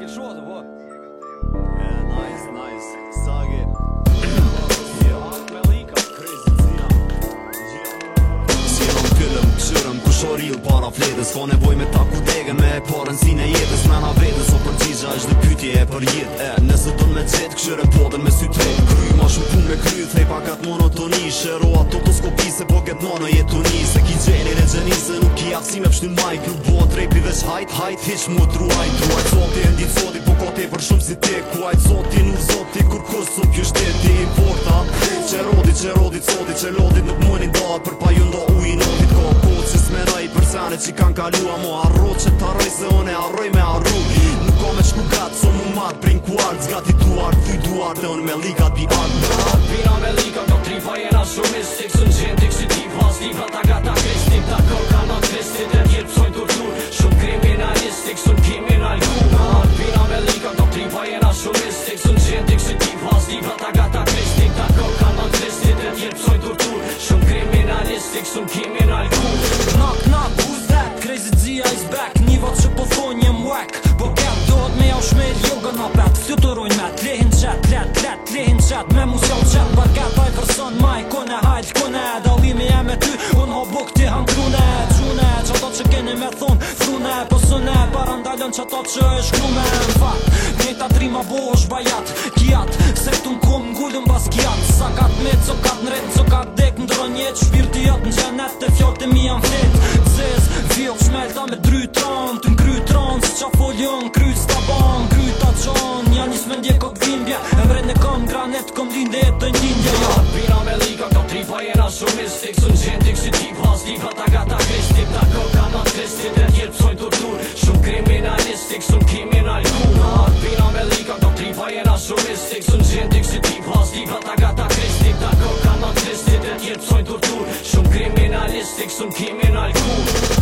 ke shua të po Nice, nice, suck it Shoril para fletës Ka nevoj me ta ku dege Me e parën si ne jetës Me na vetës O përgjigja është dhe pytje e për jet e, eh, Nëse dërën me qetë Këshyre potën me sy tretë Kryj ma shumë pun me kryu, Thej pa katë monotoni Shero ato të Se po ketë nono jetë të Se ki gjeni regjeni Se si me pështu majnë Kru bon drejt për vesh hajt hajt Hish mu truajt truajt Zoti e zoti po kote për shumë si te Ku zoti nuk zoti kur kur su kjo shteti i porta Qe rodi qe rodi zoti qe lodi nuk mojnë i ndohat Për pa ju ndo u i notit ko ko që smeraj i përsane Qi kan kalua mo arro që ta raj se one arroj me arru Nuk me shku gat so mu mat prin ku Zgati tu art fy du art me ligat bi art Vina me ligat do tri vajena shumis Qe kësën gjendik si plastik Sun kimi në alku Knock, knock, who's that? Crazy G is back Niva që po thonë jem whack Po gap dohet me jau shmejt Joga në pet Fty të rojnë me Tlehin qat, let, let, lehin qat Me mus jau qat Barkat taj vërson Maj, kone hajt, kone Dalimi e me ty unë ho buk ti han trune Gjune, qatot që keni me thonë Thune, po sëne Baran dalën qatot që e shkru me Në fat, njëta trima bo është bajat Kjat, se këtu në kom bas kjat Sakat me, cokat në cokat dek Ndronjet, shpir dhe mi janë fit Cez, vjell shmelta me dry tron Të ngry tron, si qa foljon Kry të staban, kry të qon Janë një smendje ko vimbja E vret në kom, granet kom din dhe jetë një një Ja, pina me lika, ka tri jena shumë Mistik, së gjendik, si ti vlas Diva ta gata kristip, ta koka ma tristip Dhe tjerë pësojnë tortur Shumë kriminalistik, shumë kimi Stik som Kim en alkohol